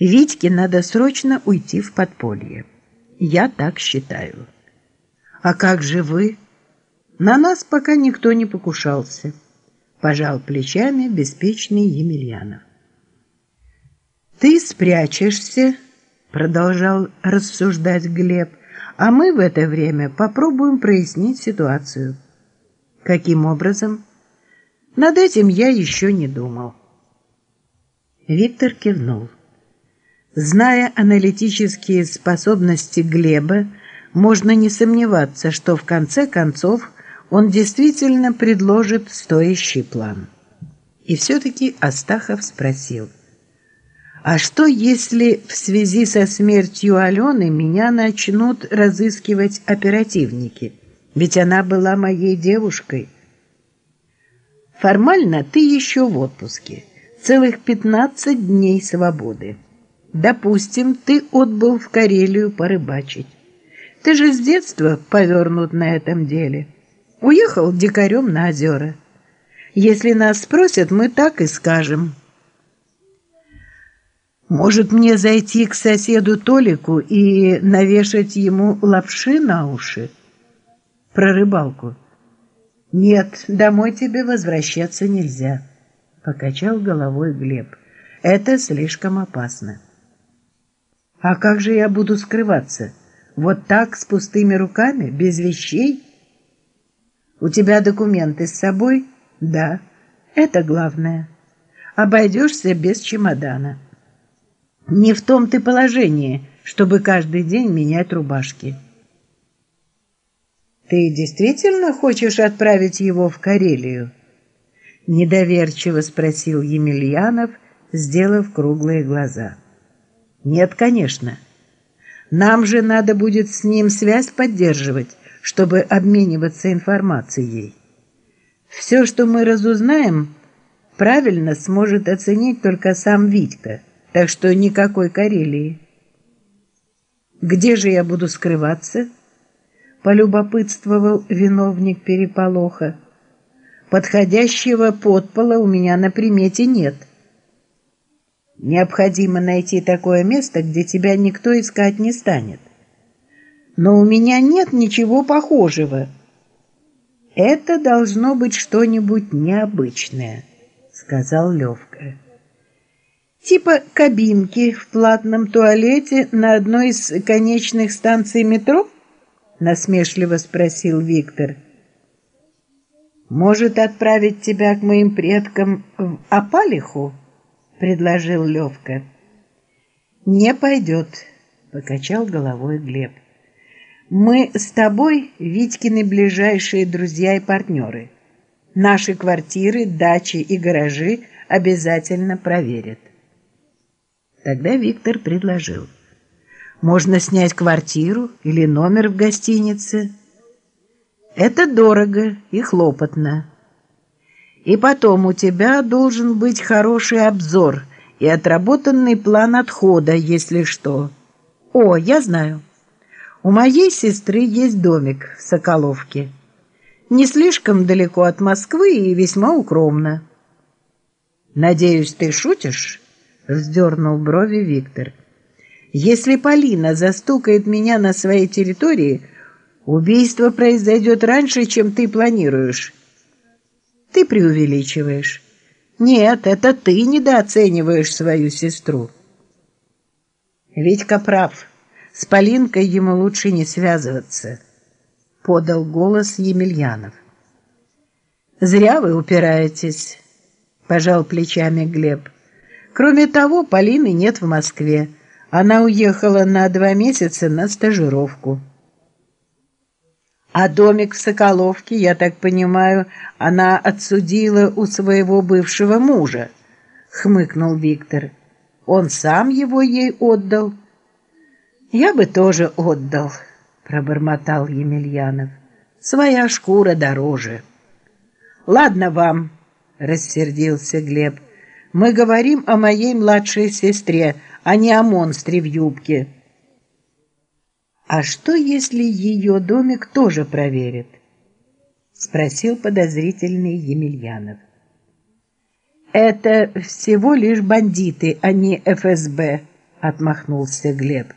Витьке надо срочно уйти в подполье. Я так считаю. А как же вы? На нас пока никто не покушался. Пожал плечами беспечный Емельянов. Ты спрячешься, продолжал рассуждать Глеб, а мы в это время попробуем прояснить ситуацию. Каким образом? Над этим я еще не думал. Виктор кивнул. Зная аналитические способности Глеба, можно не сомневаться, что в конце концов он действительно предложит стоящий план. И все-таки Астахов спросил, «А что, если в связи со смертью Алены меня начнут разыскивать оперативники? Ведь она была моей девушкой». «Формально ты еще в отпуске, целых 15 дней свободы». Допустим, ты отбыл в Карелию порыбачить. Ты же с детства повернут на этом деле. Уехал дикарем на озера. Если нас спросят, мы так и скажем. Может, мне зайти к соседу Толику и навешать ему лапши на уши? Про рыбалку. Нет, домой тебе возвращаться нельзя, покачал головой Глеб. Это слишком опасно. А как же я буду скрываться? Вот так, с пустыми руками, без вещей? У тебя документы с собой? Да, это главное. Обойдешься без чемодана. Не в том ты положении, чтобы каждый день менять рубашки. Ты действительно хочешь отправить его в Карелию? Недоверчиво спросил Емельянов, сделав круглые глаза. Нет, конечно. Нам же надо будет с ним связь поддерживать, чтобы обмениваться информацией. Все, что мы разузнаем, правильно сможет оценить только сам Витька, так что никакой Карелии. Где же я буду скрываться? Полюбопытствовал виновник переполоха. Подходящего подпола у меня на примете нет. — Необходимо найти такое место, где тебя никто искать не станет. Но у меня нет ничего похожего. Это должно быть что-нибудь необычное, сказал Левка. Типа кабинки в платном туалете на одной из конечных станций метро? Насмешливо спросил Виктор. Может отправить тебя к моим предкам в Апалиху? — предложил Левка. «Не пойдет», — покачал головой Глеб. «Мы с тобой, Витькины ближайшие друзья и партнеры. Наши квартиры, дачи и гаражи обязательно проверят». Тогда Виктор предложил. «Можно снять квартиру или номер в гостинице. Это дорого и хлопотно». И потом у тебя должен быть хороший обзор и отработанный план отхода, если что. О, я знаю. У моей сестры есть домик в Соколовке. Не слишком далеко от Москвы и весьма укромно. Надеюсь, ты шутишь? Вздернул брови Виктор. Если Полина застукает меня на своей территории, убийство произойдет раньше, чем ты планируешь. Ты преувеличиваешь. Нет, это ты недооцениваешь свою сестру. Витька прав. С Полинкой ему лучше не связываться, подал голос Емельянов. Зря вы упираетесь, пожал плечами Глеб. Кроме того, Полины нет в Москве. Она уехала на два месяца на стажировку. А домик в Соколовке, я так понимаю, она отсудила у своего бывшего мужа, хмыкнул Виктор. Он сам его ей отдал. Я бы тоже отдал, пробормотал Емельянов. Своя шкура дороже. Ладно вам, рассердился Глеб. Мы говорим о моей младшей сестре, а не о монстре в юбке. «А что, если ее домик тоже проверят?» — спросил подозрительный Емельянов. «Это всего лишь бандиты, а не ФСБ», отмахнулся Глеб.